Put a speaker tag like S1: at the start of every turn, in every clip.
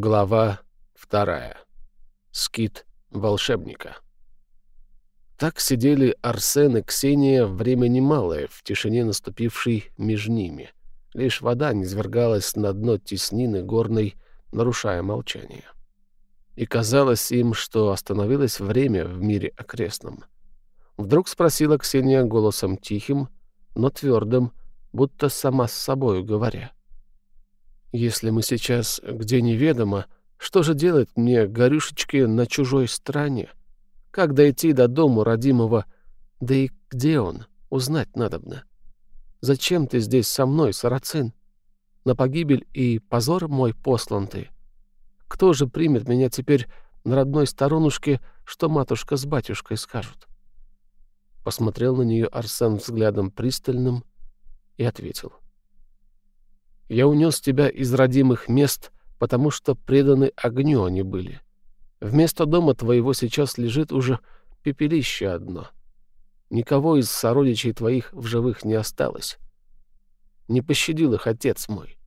S1: Глава вторая. Скит волшебника. Так сидели Арсен и Ксения время немалое в тишине наступившей между ними. Лишь вода низвергалась на дно теснины горной, нарушая молчание. И казалось им, что остановилось время в мире окрестном. Вдруг спросила Ксения голосом тихим, но твердым, будто сама с собою говоря — если мы сейчас где неведомо, что же делать мне, горюшечки, на чужой стороне? Как дойти до дому родимого? Да и где он? Узнать надобно. Зачем ты здесь со мной, сарацин? На погибель и позор мой послан ты. Кто же примет меня теперь на родной сторонушке, что матушка с батюшкой скажут?» Посмотрел на нее Арсен взглядом пристальным и ответил — я унес тебя из родимых мест, потому что преданы огню они были. Вместо дома твоего сейчас лежит уже пепелище одно. Никого из сородичей твоих в живых не осталось. Не пощадил их отец мой.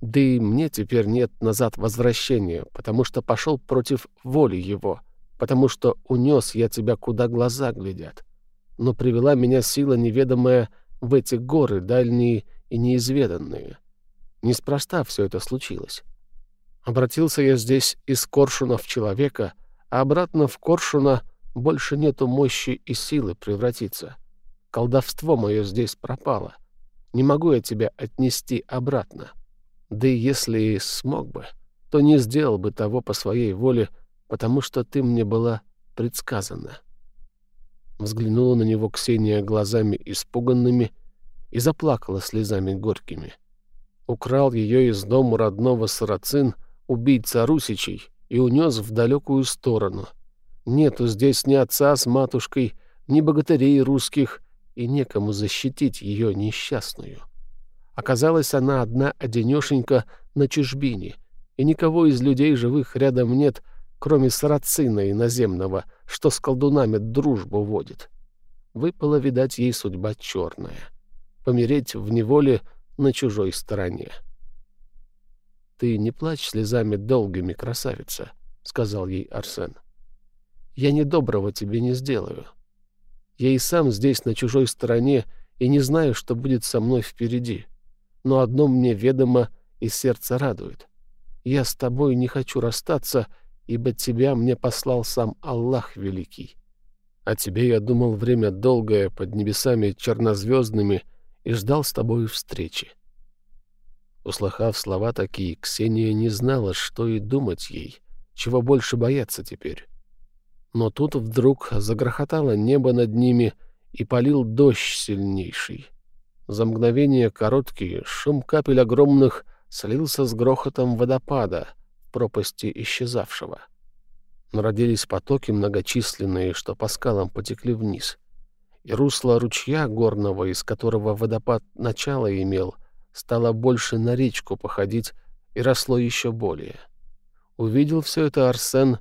S1: Да и мне теперь нет назад возвращения, потому что пошел против воли его, потому что унес я тебя, куда глаза глядят. Но привела меня сила неведомая в эти горы дальние и неизведанные. Неспроста все это случилось. Обратился я здесь из Коршуна в человека, а обратно в Коршуна больше нету мощи и силы превратиться. Колдовство мое здесь пропало. Не могу я тебя отнести обратно. Да и если и смог бы, то не сделал бы того по своей воле, потому что ты мне была предсказана. Взглянула на него Ксения глазами испуганными и заплакала слезами горькими. Украл ее из дома родного сарацин, убийца Русичей, и унес в далекую сторону. Нету здесь ни отца с матушкой, ни богатырей русских, и некому защитить ее несчастную. Оказалась она одна одинешенька на чужбине, и никого из людей живых рядом нет, кроме сарацина иноземного, что с колдунами дружбу водит. Выпала, видать, ей судьба черная помереть в неволе на чужой стороне. «Ты не плачь слезами долгими, красавица», — сказал ей Арсен. «Я недоброго тебе не сделаю. Я и сам здесь, на чужой стороне, и не знаю, что будет со мной впереди. Но одно мне ведомо и сердце радует. Я с тобой не хочу расстаться, ибо тебя мне послал сам Аллах Великий. А тебе я думал время долгое под небесами чернозвездными — и ждал с тобой встречи. Услыхав слова такие, Ксения не знала, что и думать ей, чего больше бояться теперь. Но тут вдруг загрохотало небо над ними и полил дождь сильнейший. За мгновение короткие шум капель огромных слился с грохотом водопада пропасти исчезавшего. Народились потоки многочисленные, что по скалам потекли вниз — и русло ручья горного, из которого водопад начало имел, стало больше на речку походить и росло еще более. Увидел все это Арсен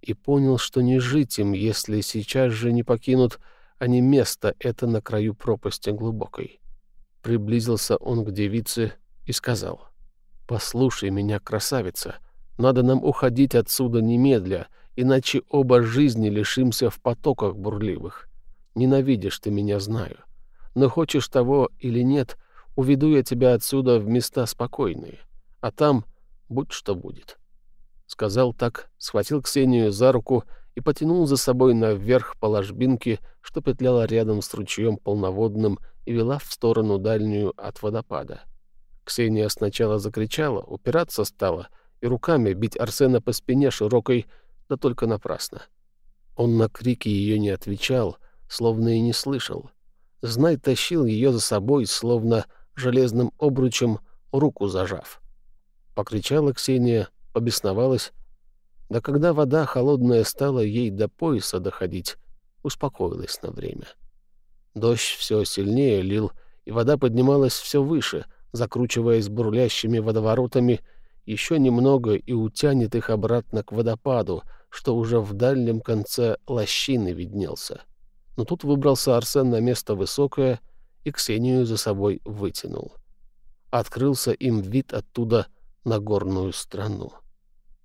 S1: и понял, что не жить им, если сейчас же не покинут они место это на краю пропасти глубокой. Приблизился он к девице и сказал, «Послушай меня, красавица, надо нам уходить отсюда немедля, иначе оба жизни лишимся в потоках бурливых. Ненавидишь ты меня, знаю. Но хочешь того или нет, уведу я тебя отсюда в места спокойные. А там будь что будет». Сказал так, схватил Ксению за руку и потянул за собой наверх по ложбинке, что петляла рядом с ручьем полноводным и вела в сторону дальнюю от водопада. Ксения сначала закричала, упираться стала и руками бить Арсена по спине широкой, да только напрасно. Он на крики ее не отвечал, словно и не слышал. Знай тащил ее за собой, словно железным обручем, руку зажав. Покричала Ксения, побесновалась. Да когда вода холодная стала ей до пояса доходить, успокоилась на время. Дождь все сильнее лил, и вода поднималась все выше, закручиваясь бурлящими водоворотами, еще немного и утянет их обратно к водопаду, что уже в дальнем конце лощины виднелся но тут выбрался Арсен на место высокое и Ксению за собой вытянул. Открылся им вид оттуда на горную страну.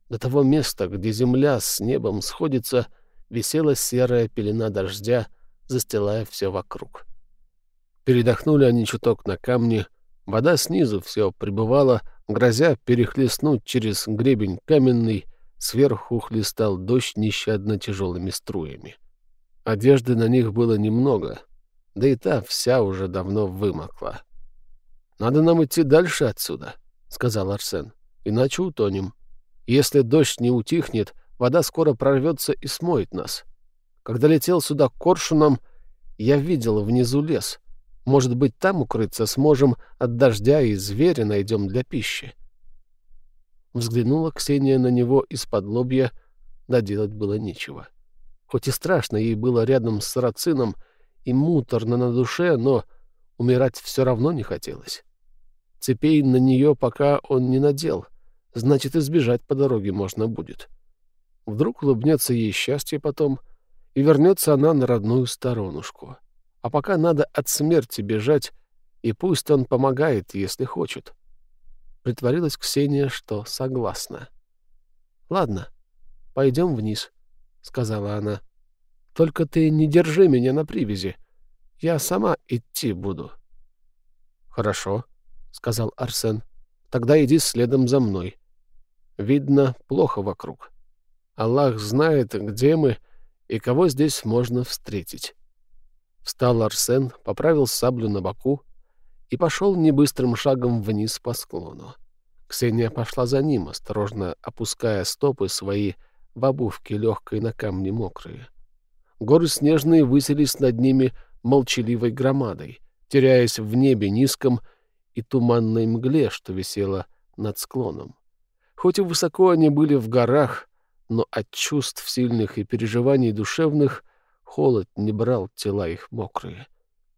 S1: До того места, где земля с небом сходится, висела серая пелена дождя, застилая все вокруг. Передохнули они чуток на камне, вода снизу все прибывала, грозя перехлестнуть через гребень каменный, сверху хлестал дождь нещадно тяжелыми струями. Одежды на них было немного, да и та вся уже давно вымокла. «Надо нам идти дальше отсюда», — сказал Арсен, — «иначе утонем. Если дождь не утихнет, вода скоро прорвется и смоет нас. Когда летел сюда коршуном, я видел внизу лес. Может быть, там укрыться сможем от дождя и зверя найдем для пищи». Взглянула Ксения на него из-под лобья, да делать было нечего. Хоть и страшно ей было рядом с сарацином и муторно на душе, но умирать все равно не хотелось. Цепей на нее пока он не надел, значит, избежать по дороге можно будет. Вдруг улыбнется ей счастье потом, и вернется она на родную сторонушку. А пока надо от смерти бежать, и пусть он помогает, если хочет. Притворилась Ксения, что согласна. «Ладно, пойдем вниз», — сказала она. «Только ты не держи меня на привязи. Я сама идти буду». «Хорошо», — сказал Арсен. «Тогда иди следом за мной. Видно, плохо вокруг. Аллах знает, где мы и кого здесь можно встретить». Встал Арсен, поправил саблю на боку и пошел небыстрым шагом вниз по склону. Ксения пошла за ним, осторожно опуская стопы свои в обувке легкой на камне мокрые. Горы снежные высились над ними молчаливой громадой, теряясь в небе низком и туманной мгле, что висела над склоном. Хоть и высоко они были в горах, но от чувств сильных и переживаний душевных холод не брал тела их мокрые.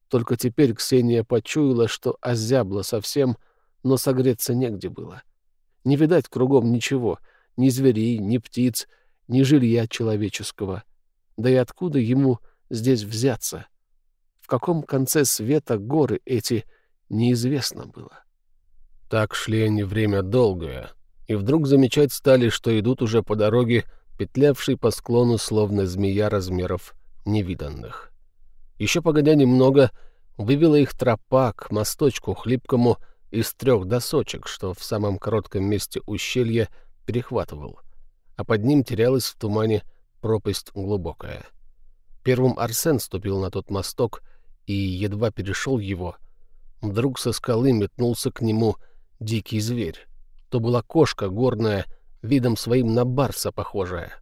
S1: Только теперь Ксения почуяла, что озябла совсем, но согреться негде было. Не видать кругом ничего, ни зверей, ни птиц, ни жилья человеческого. Да и откуда ему здесь взяться? В каком конце света горы эти — неизвестно было. Так шли они время долгое, и вдруг замечать стали, что идут уже по дороге, петлявшей по склону, словно змея размеров невиданных. Еще погодя немного, вывела их тропа к мосточку хлипкому из трех досочек, что в самом коротком месте ущелья перехватывал, а под ним терялась в тумане пропасть глубокая. Первым Арсен ступил на тот мосток и едва перешел его — Вдруг со скалы метнулся к нему дикий зверь. То была кошка горная, видом своим на барса похожая.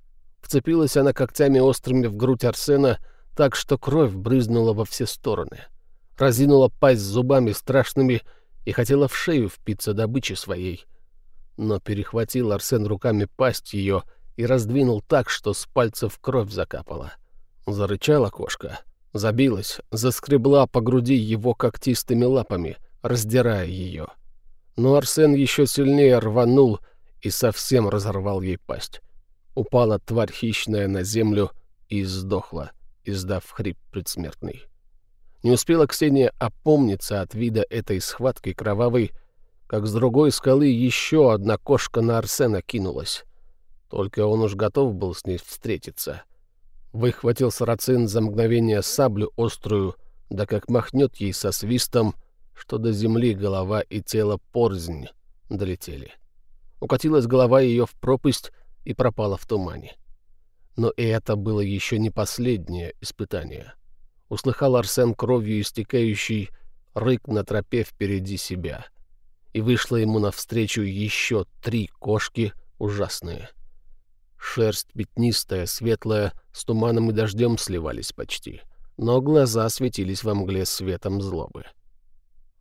S1: Вцепилась она когтями острыми в грудь Арсена, так что кровь брызнула во все стороны. Разинула пасть зубами страшными и хотела в шею впиться добычи своей. Но перехватил Арсен руками пасть ее и раздвинул так, что с пальцев кровь закапала. Зарычала кошка, Забилась, заскребла по груди его когтистыми лапами, раздирая ее. Но Арсен еще сильнее рванул и совсем разорвал ей пасть. Упала тварь хищная на землю и сдохла, издав хрип предсмертный. Не успела Ксения опомниться от вида этой схватки кровавой, как с другой скалы еще одна кошка на Арсена кинулась. Только он уж готов был с ней встретиться — Выхватил сарацин за мгновение саблю острую, да как махнет ей со свистом, что до земли голова и тело порзнь долетели. Укатилась голова ее в пропасть и пропала в тумане. Но и это было еще не последнее испытание. Услыхал Арсен кровью истекающий рык на тропе впереди себя. И вышло ему навстречу еще три кошки ужасные — Шерсть пятнистая, светлая, с туманом и дождем сливались почти, но глаза светились во мгле светом злобы.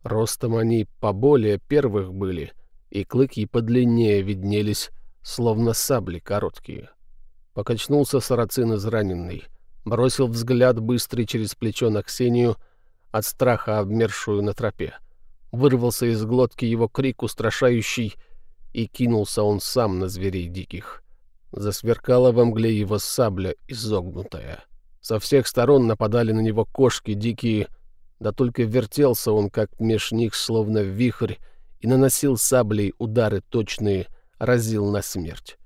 S1: Ростом они поболее первых были, и клыки подлиннее виднелись, словно сабли короткие. Покачнулся сарацин израненный, бросил взгляд быстрый через плечо на Ксению, от страха обмершую на тропе. Вырвался из глотки его крик устрашающий, и кинулся он сам на зверей диких — Засверкала во мгле его сабля, изогнутая. Со всех сторон нападали на него кошки дикие, да только вертелся он, как меж них, словно вихрь, и наносил саблей удары точные, разил на смерть.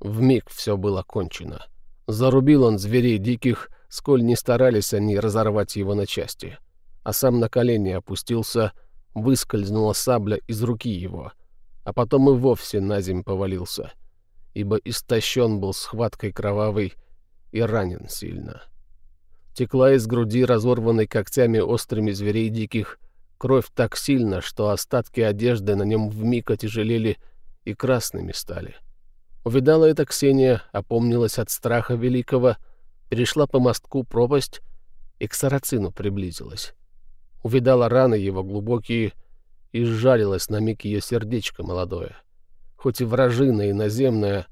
S1: Вмиг все было кончено. Зарубил он зверей диких, сколь не старались они разорвать его на части. А сам на колени опустился, выскользнула сабля из руки его, а потом и вовсе на земь повалился, ибо истощен был схваткой кровавой и ранен сильно. Текла из груди, разорванной когтями острыми зверей диких, кровь так сильно, что остатки одежды на нем вмиг отяжелели и красными стали. Увидала это Ксения, опомнилась от страха великого, перешла по мостку пропасть и к сарацину приблизилась. Увидала раны его глубокие и сжалилась на миг ее сердечко молодое. Хоть и вражина иноземная,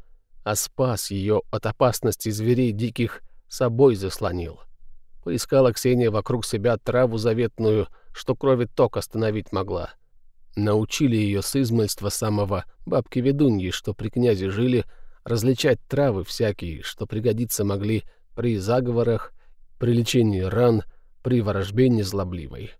S1: а спас ее от опасности зверей диких собой заслонил. Поискала Ксения вокруг себя траву заветную, что крови ток остановить могла. Научили ее с измольства самого бабки-ведуньи, что при князе жили, различать травы всякие, что пригодиться могли при заговорах, при лечении ран, при ворожбе незлобливой.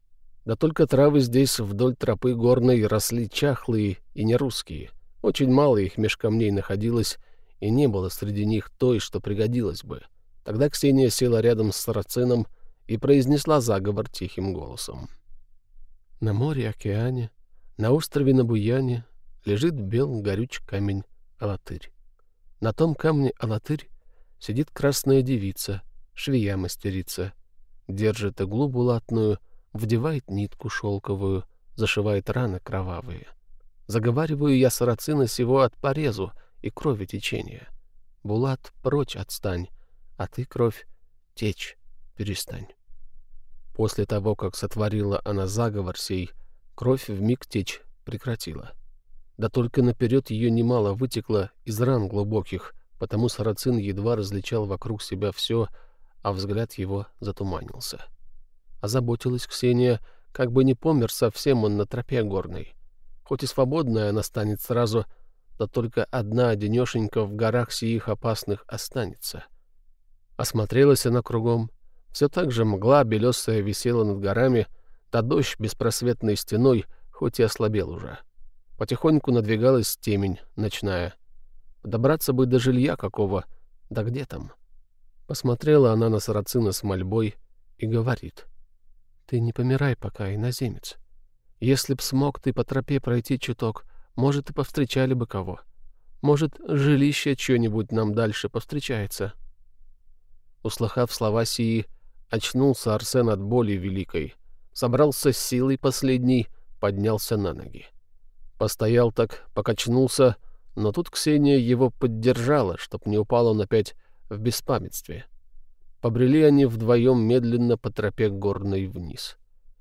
S1: Да только травы здесь вдоль тропы горной росли чахлые и нерусские. Очень мало их меж камней находилось, и не было среди них той, что пригодилось бы. Тогда Ксения села рядом с сарацином и произнесла заговор тихим голосом. На море, океане, на острове на Буяне лежит бел горюч камень Алатырь. На том камне Алатырь сидит красная девица, швея мастерица, держит иглу булатную, вдевает нитку шелковую, зашивает раны кровавые. Заговариваю я сарацина сего от порезу и крови течения. Булат, прочь отстань, а ты, кровь, течь перестань. После того, как сотворила она заговор сей, кровь вмиг течь прекратила. Да только наперед ее немало вытекло из ран глубоких, потому сарацин едва различал вокруг себя все, а взгляд его затуманился. Озаботилась Ксения, как бы не помер совсем он на тропе горной. Хоть и свободная она станет сразу, да только одна одинешенька в горах сиих опасных останется. Осмотрелась она кругом. Все так же мгла белесая висела над горами, да дождь беспросветной стеной, хоть и ослабел уже. Потихоньку надвигалась темень ночная. Добраться бы до жилья какого, да где там? Посмотрела она на сарацина с мольбой и говорит. «Ты не помирай пока, иноземец. Если б смог ты по тропе пройти чуток, может, и повстречали бы кого. Может, жилище что-нибудь нам дальше повстречается». Услыхав слова сии, очнулся Арсен от боли великой, собрался с силой последней, поднялся на ноги. Постоял так, покачнулся, но тут Ксения его поддержала, чтоб не упал он опять в беспамятстве. Побрели они вдвоем медленно по тропе горной вниз.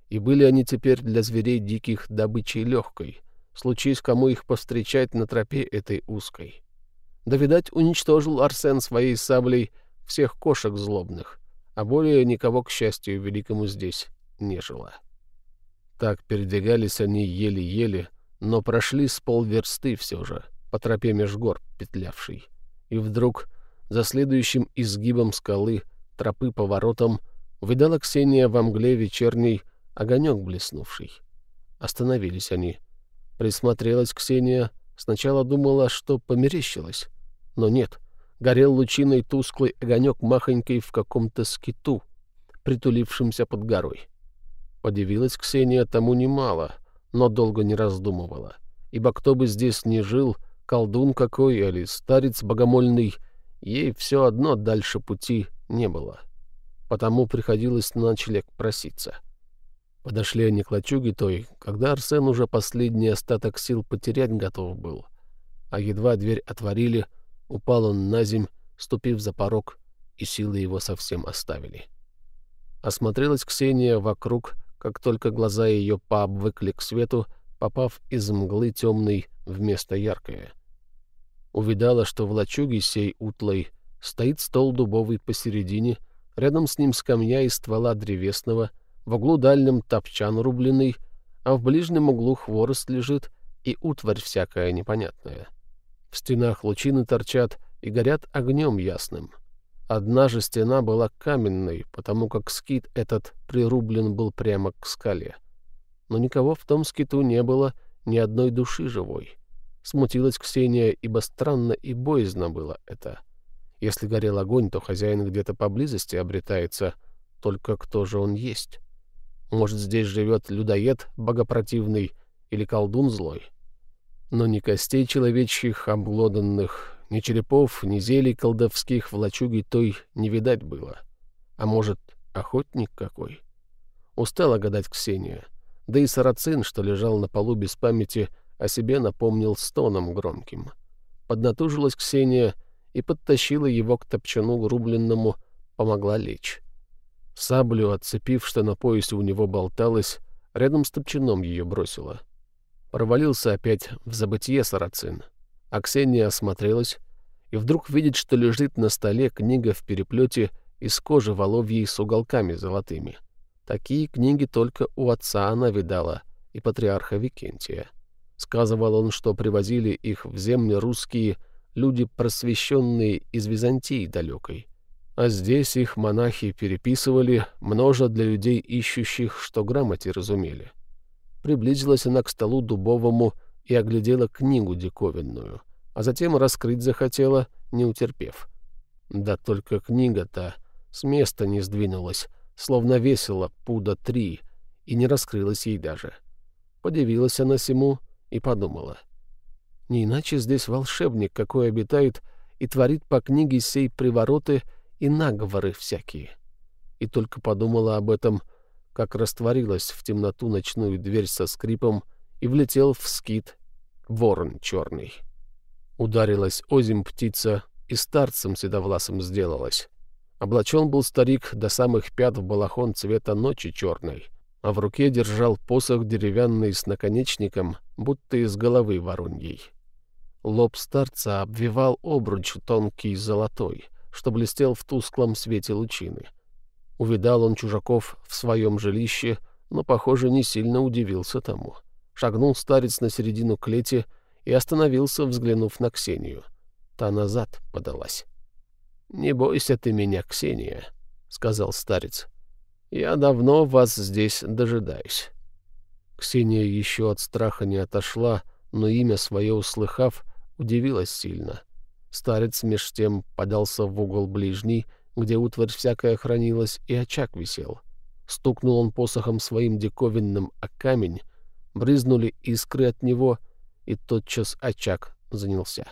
S1: И были они теперь для зверей диких добычей легкой, случись кому их повстречать на тропе этой узкой. Да, видать, уничтожил Арсен своей саблей — всех кошек злобных, а более никого, к счастью, великому здесь не жило. Так передвигались они еле-еле, но прошли с полверсты все же, по тропе меж гор петлявшей. И вдруг, за следующим изгибом скалы, тропы поворотом, увидала Ксения во мгле вечерней огонек блеснувший. Остановились они. Присмотрелась Ксения, сначала думала, что померещилась, но нет — горел лучиной тусклый огонек махонькой в каком-то скиту, притулившемся под горой. Подивилась Ксения тому немало, но долго не раздумывала, ибо кто бы здесь ни жил, колдун какой или старец богомольный, ей все одно дальше пути не было. Потому приходилось на ночлег проситься. Подошли они к лачуге той, когда Арсен уже последний остаток сил потерять готов был. А едва дверь отворили — Упал он на земь, ступив за порог, и силы его совсем оставили. Осмотрелась Ксения вокруг, как только глаза ее пообвыкли к свету, попав из мглы темной в место яркое. Увидала, что в лачуге сей утлой стоит стол дубовый посередине, рядом с ним скамья из ствола древесного, в углу дальнем топчан рубленый, а в ближнем углу хворост лежит и утварь всякая непонятная. В стенах лучины торчат и горят огнем ясным. Одна же стена была каменной, потому как скит этот прирублен был прямо к скале. Но никого в том скиту не было, ни одной души живой. Смутилась Ксения, ибо странно и боязно было это. Если горел огонь, то хозяин где-то поблизости обретается. Только кто же он есть? Может, здесь живет людоед богопротивный или колдун злой? Но ни костей человечьих обглоданных, ни черепов, ни зелий колдовских в лачуге той не видать было. А может, охотник какой? Устала гадать Ксения. Да и сарацин, что лежал на полу без памяти, о себе напомнил стоном громким. Поднатужилась Ксения и подтащила его к топчану рубленному, помогла лечь. Саблю, отцепив, что на поясе у него болталась, рядом с топчаном ее бросила. Провалился опять в забытье сарацин. А осмотрелась и вдруг видит, что лежит на столе книга в переплете из кожи воловьей с уголками золотыми. Такие книги только у отца она видала и патриарха Викентия. Сказывал он, что привозили их в земли русские люди, просвещенные из Византии далекой. А здесь их монахи переписывали, множа для людей ищущих, что грамоте разумели. Приблизилась она к столу дубовому и оглядела книгу диковинную, а затем раскрыть захотела, не утерпев. Да только книга-то с места не сдвинулась, словно весила пуда три, и не раскрылась ей даже. Подивилась она сему и подумала. Не иначе здесь волшебник, какой обитает и творит по книге сей привороты и наговоры всякие. И только подумала об этом, как растворилась в темноту ночную дверь со скрипом и влетел в скит ворон черный. Ударилась озим птица и старцем седовласым сделалась. Облачен был старик до самых пят в балахон цвета ночи черной — а в руке держал посох деревянный с наконечником, будто из головы вороньей. Лоб старца обвивал обруч тонкий золотой, что блестел в тусклом свете лучины. Увидал он чужаков в своем жилище, но, похоже, не сильно удивился тому. Шагнул старец на середину клети и остановился, взглянув на Ксению. Та назад подалась. — Не бойся ты меня, Ксения, — сказал старец. Я давно вас здесь дожидаюсь». Ксения еще от страха не отошла, но имя свое услыхав, удивилась сильно. Старец меж тем подался в угол ближний, где утварь всякая хранилась, и очаг висел. Стукнул он посохом своим диковинным о камень, брызнули искры от него, и тотчас очаг занялся.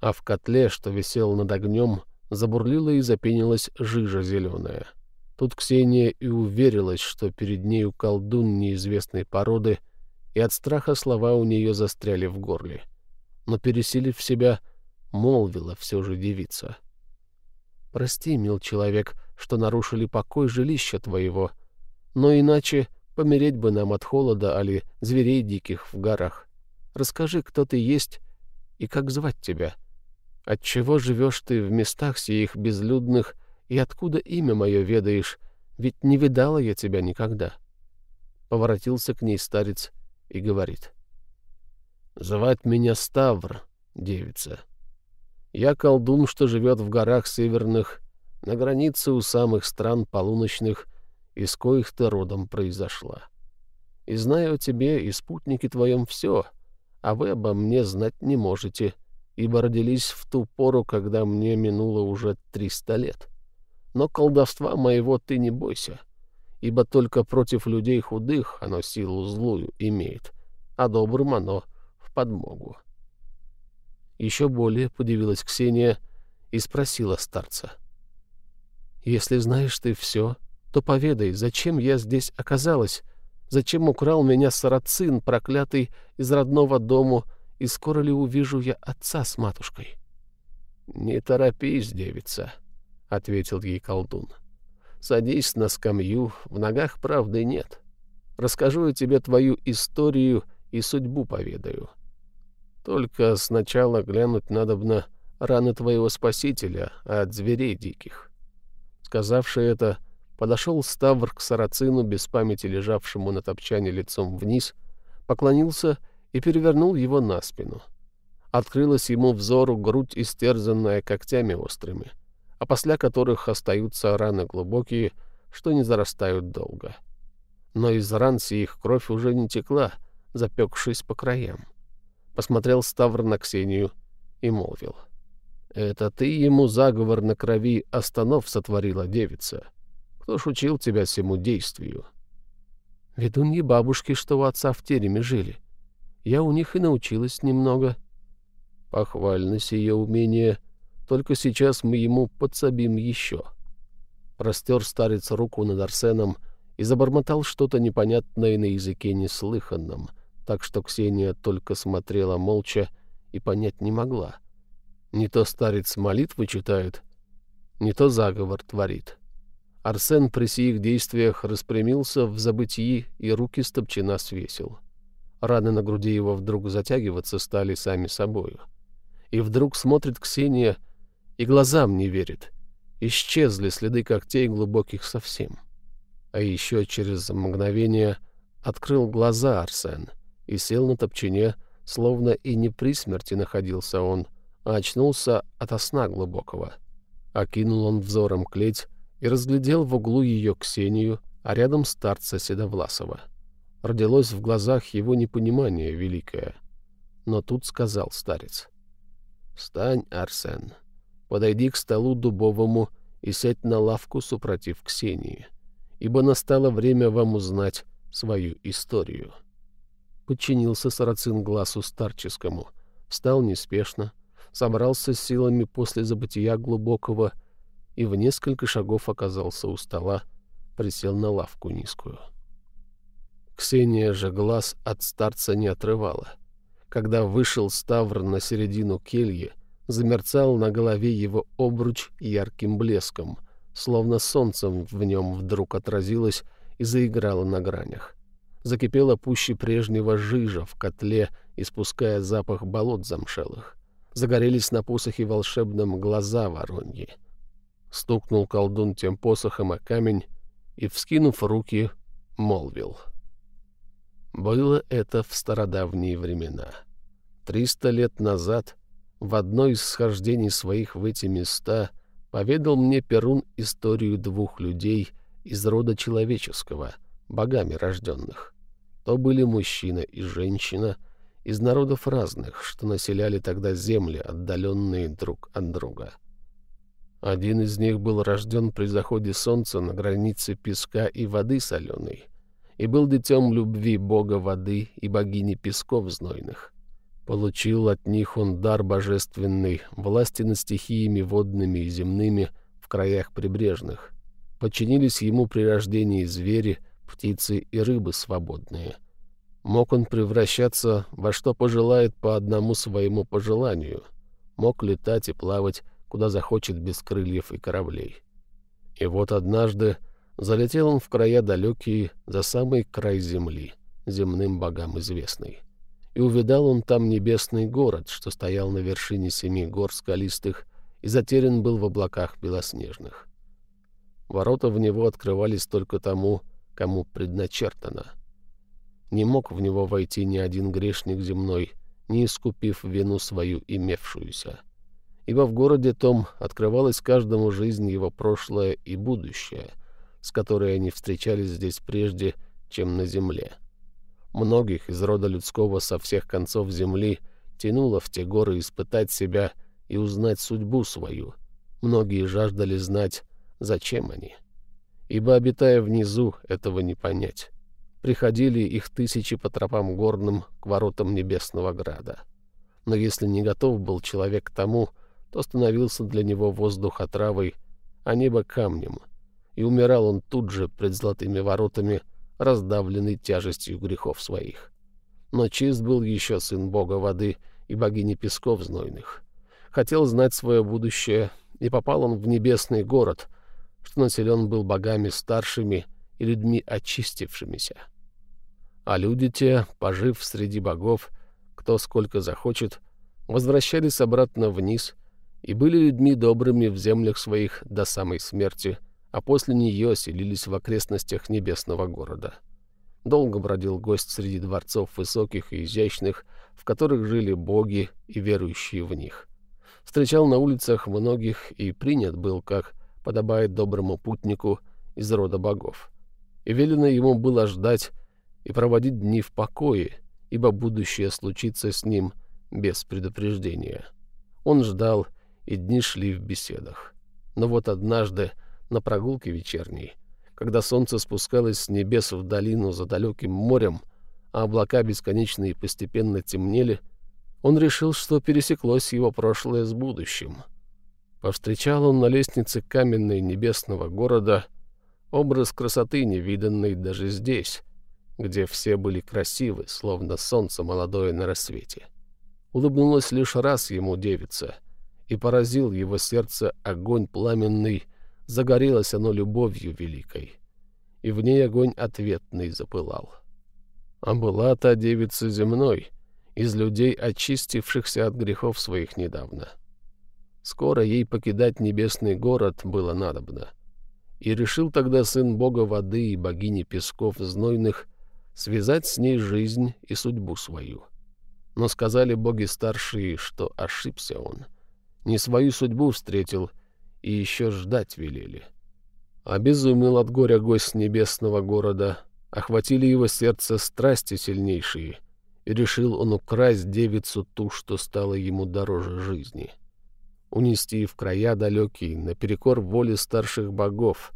S1: А в котле, что висел над огнем, забурлила и запенилась жижа зеленая — Тут Ксения и уверилась, что перед нею колдун неизвестной породы, и от страха слова у нее застряли в горле. Но, пересилив себя, молвила все же девица. «Прости, мил человек, что нарушили покой жилища твоего, но иначе помереть бы нам от холода али зверей диких в горах. Расскажи, кто ты есть и как звать тебя. Отчего живешь ты в местах сих безлюдных и откуда имя мое ведаешь? Ведь не видала я тебя никогда. Поворотился к ней старец и говорит. Звать меня Ставр, девица. Я колдун, что живет в горах северных, на границе у самых стран полуночных, из коих ты родом произошла. И знаю о тебе и спутнике твоем все, а вы обо мне знать не можете, ибо родились в ту пору, когда мне минуло уже триста лет. Но колдовства моего ты не бойся, ибо только против людей худых оно силу злую имеет, а добрым оно подмогу. Еще более подивилась Ксения и спросила старца. «Если знаешь ты все, то поведай, зачем я здесь оказалась, зачем украл меня сарацин, проклятый из родного дому, и скоро ли увижу я отца с матушкой?» «Не торопись, девица», — ответил ей колдун. «Садись на скамью, в ногах правды нет. Расскажу я тебе твою историю и судьбу поведаю. Только сначала глянуть надобно раны твоего спасителя от зверей диких». Сказавши это, подошел Ставр к сарацину, без памяти лежавшему на топчане лицом вниз, поклонился и перевернул его на спину. Открылась ему взору грудь, истерзанная когтями острыми — а после которых остаются раны глубокие, что не зарастают долго. Но из ран их кровь уже не текла, запекшись по краям. Посмотрел Ставр на Ксению и молвил. «Это ты ему заговор на крови останов сотворила, девица. Кто ж учил тебя всему действию?» «Ведуньи бабушки, что у отца в тереме жили. Я у них и научилась немного». «Похвально сие умение. Только сейчас мы ему подсобим еще». Простер старец руку над Арсеном и забормотал что-то непонятное на языке неслыханном, так что Ксения только смотрела молча и понять не могла. Не то старец молитвы читает, не то заговор творит. Арсен при сих действиях распрямился в забытии и руки стопчина свесил. Раны на груди его вдруг затягиваться стали сами собою. И вдруг смотрит Ксения и глазам не верит — Исчезли следы когтей глубоких совсем. А еще через мгновение открыл глаза Арсен и сел на топчине, словно и не при смерти находился он, а очнулся от сна глубокого. Окинул он взором клеть и разглядел в углу ее Ксению, а рядом старца Седовласова. Родилось в глазах его непонимание великое. Но тут сказал старец. «Встань, Арсен, подойди к столу дубовому и сядь на лавку супротив Ксении, ибо настало время вам узнать свою историю». Подчинился сарацин глазу старческому, встал неспешно, собрался с силами после забытия глубокого и в несколько шагов оказался у стола, присел на лавку низкую. Ксения же глаз от старца не отрывала. Когда вышел Ставр на середину кельи, замерцал на голове его обруч ярким блеском, словно солнцем в нем вдруг отразилось и заиграло на гранях. Закипела пуще прежнего жижа в котле, испуская запах болот замшелых. Загорелись на посохе волшебном глаза вороньи. Стукнул колдун тем посохом о камень и, вскинув руки, молвил. Было это в стародавние времена. Триста лет назад — в одно из схождений своих в эти места поведал мне Перун историю двух людей из рода человеческого, богами рожденных. То были мужчина и женщина из народов разных, что населяли тогда земли, отдаленные друг от друга. Один из них был рожден при заходе солнца на границе песка и воды соленой, и был детем любви бога воды и богини песков знойных — Получил от них он дар божественный, власти над стихиями водными и земными в краях прибрежных. Подчинились ему при рождении звери, птицы и рыбы свободные. Мог он превращаться во что пожелает по одному своему пожеланию. Мог летать и плавать, куда захочет без крыльев и кораблей. И вот однажды залетел он в края далекие, за самый край земли, земным богам известный и увидал он там небесный город, что стоял на вершине семи гор скалистых и затерян был в облаках белоснежных. Ворота в него открывались только тому, кому предначертано. Не мог в него войти ни один грешник земной, не искупив вину свою имевшуюся. Ибо в городе том открывалась каждому жизнь его прошлое и будущее, с которой они встречались здесь прежде, чем на земле. Многих из рода людского со всех концов земли тянуло в те горы испытать себя и узнать судьбу свою. Многие жаждали знать, зачем они. Ибо, обитая внизу, этого не понять. Приходили их тысячи по тропам горным к воротам небесного града. Но если не готов был человек к тому, то становился для него воздух отравой, а небо камнем, и умирал он тут же пред золотыми воротами, раздавленный тяжестью грехов своих. Но чист был еще сын бога воды и богини песков знойных. Хотел знать свое будущее, и попал он в небесный город, что населен был богами старшими и людьми очистившимися. А люди те, пожив среди богов, кто сколько захочет, возвращались обратно вниз и были людьми добрыми в землях своих до самой смерти — а после нее селились в окрестностях небесного города. Долго бродил гость среди дворцов высоких и изящных, в которых жили боги и верующие в них. Встречал на улицах многих и принят был, как подобает доброму путнику из рода богов. И велено ему было ждать и проводить дни в покое, ибо будущее случится с ним без предупреждения. Он ждал, и дни шли в беседах. Но вот однажды, на прогулке вечерней, когда солнце спускалось с небес в долину за далеким морем, а облака бесконечные постепенно темнели, он решил, что пересеклось его прошлое с будущим. Повстречал он на лестнице каменной небесного города образ красоты, невиданной даже здесь, где все были красивы, словно солнце молодое на рассвете. Улыбнулась лишь раз ему девица, и поразил его сердце огонь пламенный, загорелось оно любовью великой, и в ней огонь ответный запылал. А была та девица земной, из людей, очистившихся от грехов своих недавно. Скоро ей покидать небесный город было надобно. И решил тогда сын бога воды и богини песков знойных связать с ней жизнь и судьбу свою. Но сказали боги старшие, что ошибся он. Не свою судьбу встретил и еще ждать велели. Обезумел от горя гость небесного города, охватили его сердце страсти сильнейшие, и решил он украсть девицу ту, что стала ему дороже жизни. Унести в края далекие, наперекор воле старших богов,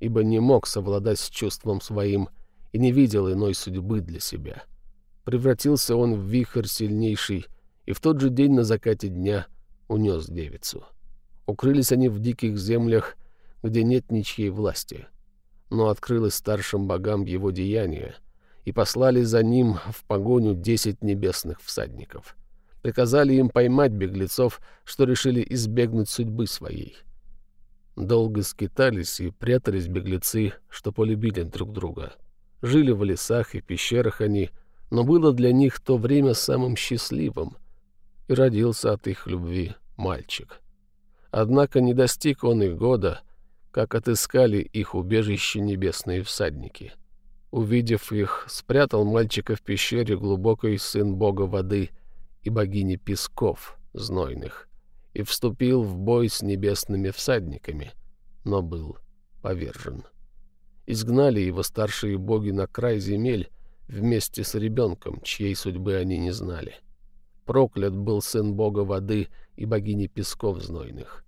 S1: ибо не мог совладать с чувством своим и не видел иной судьбы для себя. Превратился он в вихрь сильнейший, и в тот же день на закате дня унес девицу. Укрылись они в диких землях, где нет ничьей власти — но открылось старшим богам его деяние, и послали за ним в погоню десять небесных всадников. Приказали им поймать беглецов, что решили избегнуть судьбы своей. Долго скитались и прятались беглецы, что полюбили друг друга. Жили в лесах и пещерах они, но было для них то время самым счастливым, и родился от их любви мальчик. Однако не достиг он и года — как отыскали их убежище небесные всадники. Увидев их, спрятал мальчика в пещере глубокой сын бога воды и богини песков знойных, и вступил в бой с небесными всадниками, но был повержен. Изгнали его старшие боги на край земель вместе с ребенком, чьей судьбы они не знали. Проклят был сын бога воды и богини песков знойных.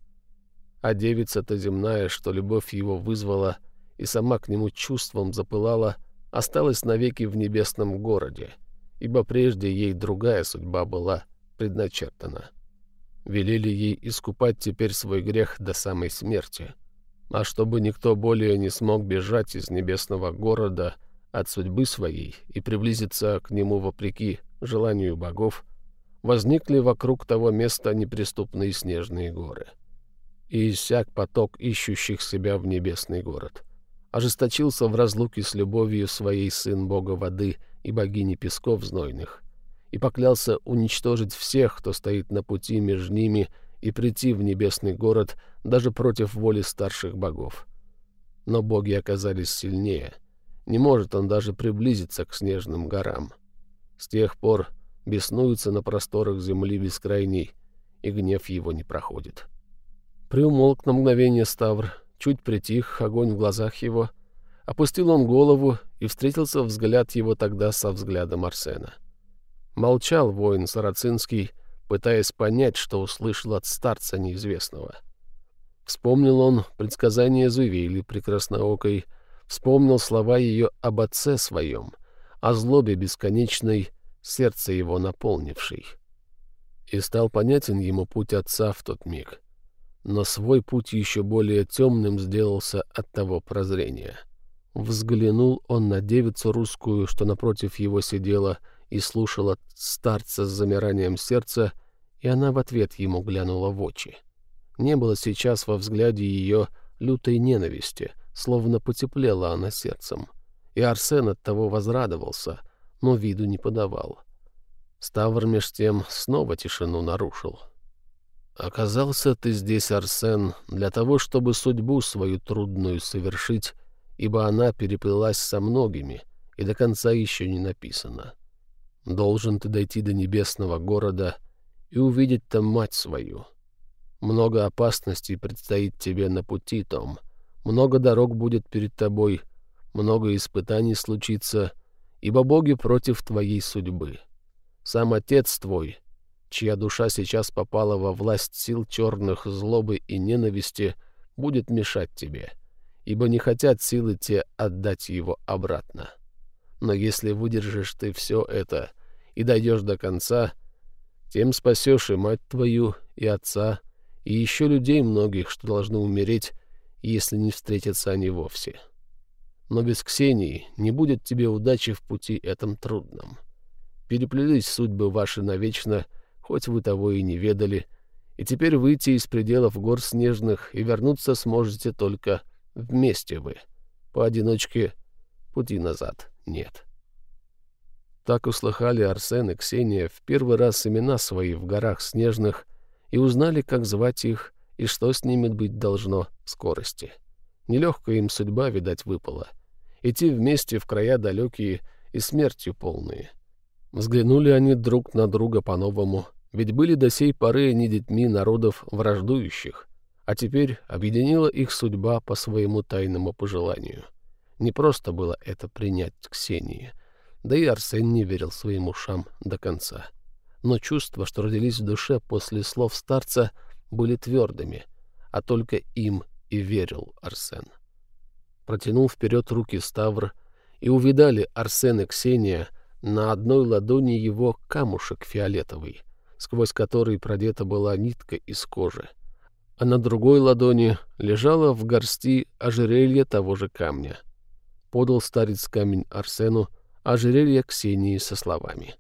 S1: А девица-то земная, что любовь его вызвала и сама к нему чувством запылала, осталась навеки в небесном городе, ибо прежде ей другая судьба была предначертана. Велели ей искупать теперь свой грех до самой смерти. А чтобы никто более не смог бежать из небесного города от судьбы своей и приблизиться к нему вопреки желанию богов, возникли вокруг того места неприступные снежные горы и иссяк поток ищущих себя в небесный город. Ожесточился в разлуке с любовью своей сын бога воды и богини песков знойных, и поклялся уничтожить всех, кто стоит на пути между ними, и прийти в небесный город даже против воли старших богов. Но боги оказались сильнее. Не может он даже приблизиться к снежным горам. С тех пор беснуется на просторах земли бескрайней, и гнев его не проходит. Приумолк на мгновение Ставр, чуть притих, огонь в глазах его. Опустил он голову, и встретился взгляд его тогда со взглядом Арсена. Молчал воин Сарацинский, пытаясь понять, что услышал от старца неизвестного. Вспомнил он предсказание Зувейли прекрасноокой, вспомнил слова ее об отце своем, о злобе бесконечной, сердце его наполнившей. И стал понятен ему путь отца в тот миг — но свой путь еще более темным сделался от того прозрения. Взглянул он на девицу русскую, что напротив его сидела и слушала старца с замиранием сердца, и она в ответ ему глянула в очи. Не было сейчас во взгляде ее лютой ненависти, словно потеплела она сердцем. И Арсен от того возрадовался, но виду не подавал. Ставр меж тем снова тишину нарушил. Оказался ты здесь, Арсен, для того, чтобы судьбу свою трудную совершить, ибо она переплылась со многими и до конца еще не написана. Должен ты дойти до небесного города и увидеть там мать свою. Много опасностей предстоит тебе на пути, Том. Много дорог будет перед тобой, много испытаний случится, ибо боги против твоей судьбы. Сам отец твой, чья душа сейчас попала во власть сил черных злобы и ненависти, будет мешать тебе, ибо не хотят силы те отдать его обратно. Но если выдержишь ты все это и дойдешь до конца, тем спасешь и мать твою, и отца, и еще людей многих, что должны умереть, если не встретятся они вовсе. Но без Ксении не будет тебе удачи в пути этом трудном. Переплелись судьбы ваши навечно, хоть вы того и не ведали, и теперь выйти из пределов гор снежных и вернуться сможете только вместе вы. Поодиночке пути назад нет. Так услыхали Арсен и Ксения в первый раз имена свои в горах снежных и узнали, как звать их и что с ними быть должно в скорости. Нелегкая им судьба, видать, выпала. Идти вместе в края далекие и смертью полные. Взглянули они друг на друга по-новому, ведь были до сей поры не детьми народов враждующих, а теперь объединила их судьба по своему тайному пожеланию. Не просто было это принять Ксении, да и Арсен не верил своим ушам до конца. Но чувства, что родились в душе после слов старца, были твердыми, а только им и верил Арсен. Протянул вперед руки Ставр, и увидали Арсен и Ксения на одной ладони его камушек фиолетовый, сквозь который продета была нитка из кожи, а на другой ладони лежало в горсти ожерелье того же камня. Подал старец камень Арсену, ожерелье Ксении со словами.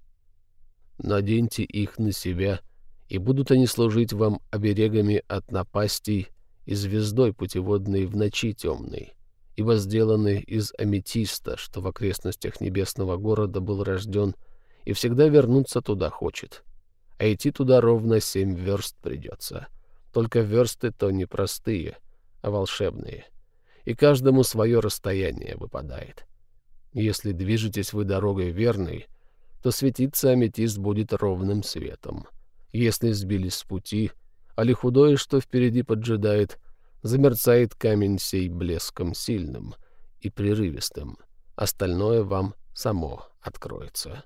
S1: «Наденьте их на себя, и будут они служить вам оберегами от напастей и звездой путеводной в ночи темной, ибо сделаны из аметиста, что в окрестностях небесного города был рожден и всегда вернуться туда хочет. А идти туда ровно семь верст придется. Только версты то не простые, а волшебные. И каждому свое расстояние выпадает. Если движетесь вы дорогой верной, то светиться аметист будет ровным светом. Если сбились с пути, али худое, что впереди поджидает, замерцает камень сей блеском сильным и прерывистым. Остальное вам само откроется.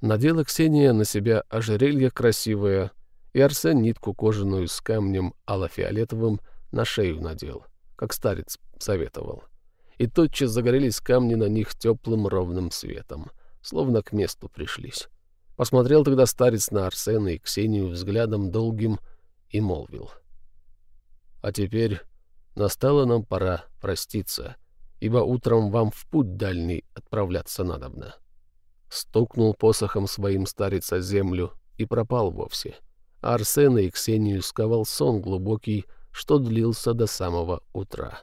S1: Надела Ксения на себя ожерелье красивое, и Арсен нитку кожаную с камнем алофиолетовым на шею надел, как старец советовал. И тотчас загорелись камни на них теплым ровным светом, словно к месту пришлись. Посмотрел тогда старец на Арсена и Ксению взглядом долгим и молвил. «А теперь настала нам пора проститься, ибо утром вам в путь дальний отправляться надобно». Стукнул посохом своим старец о землю и пропал вовсе. Арсена и Ксению сковал сон глубокий, что длился до самого утра.